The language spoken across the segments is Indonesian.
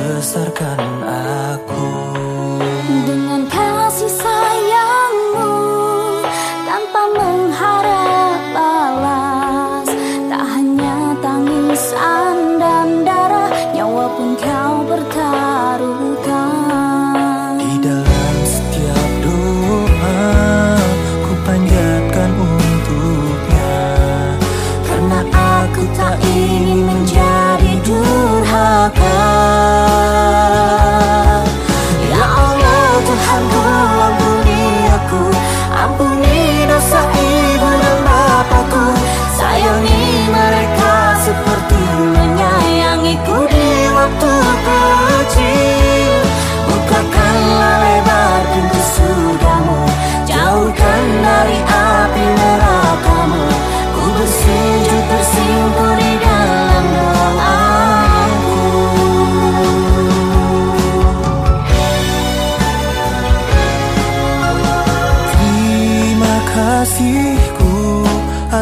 besarkan aku.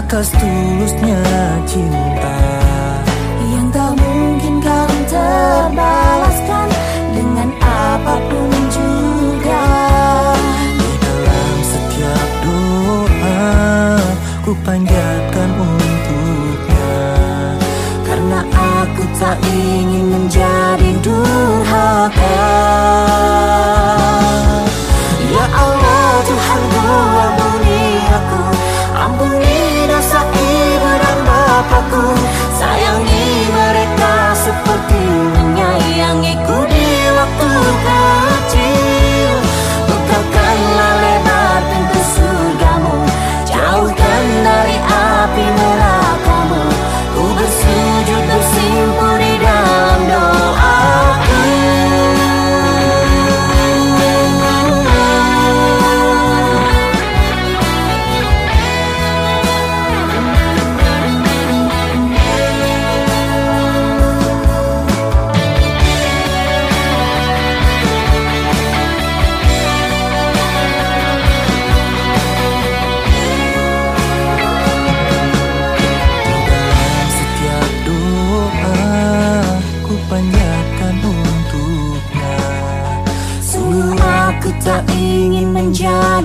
Bekas tulusnya cinta. Yang tak mungkin kau terbalaskan Dengan apa pun juga. Di dalam setiap doa Ku panjatkan untuknya. Karena aku tak ingin menjadi durhaka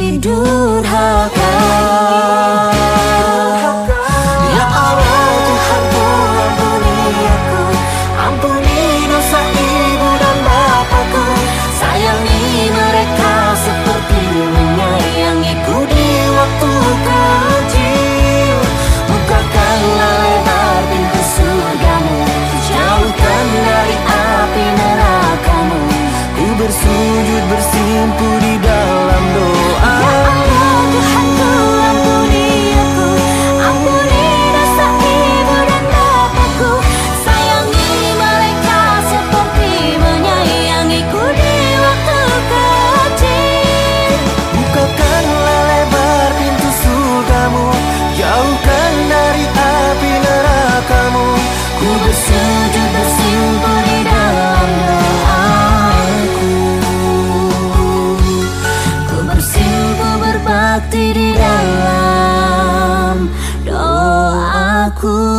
menjadi durhaka Ya Allah Tuhanku ampuni aku Ampuni dosa ibu dan bapakku Sayangi mereka seperti menyayangiku di waktu kecil Bukakanlah lebar pintu surgamu Jauhkan dari api nerakamu Ku bersujud bersimpuh di doaku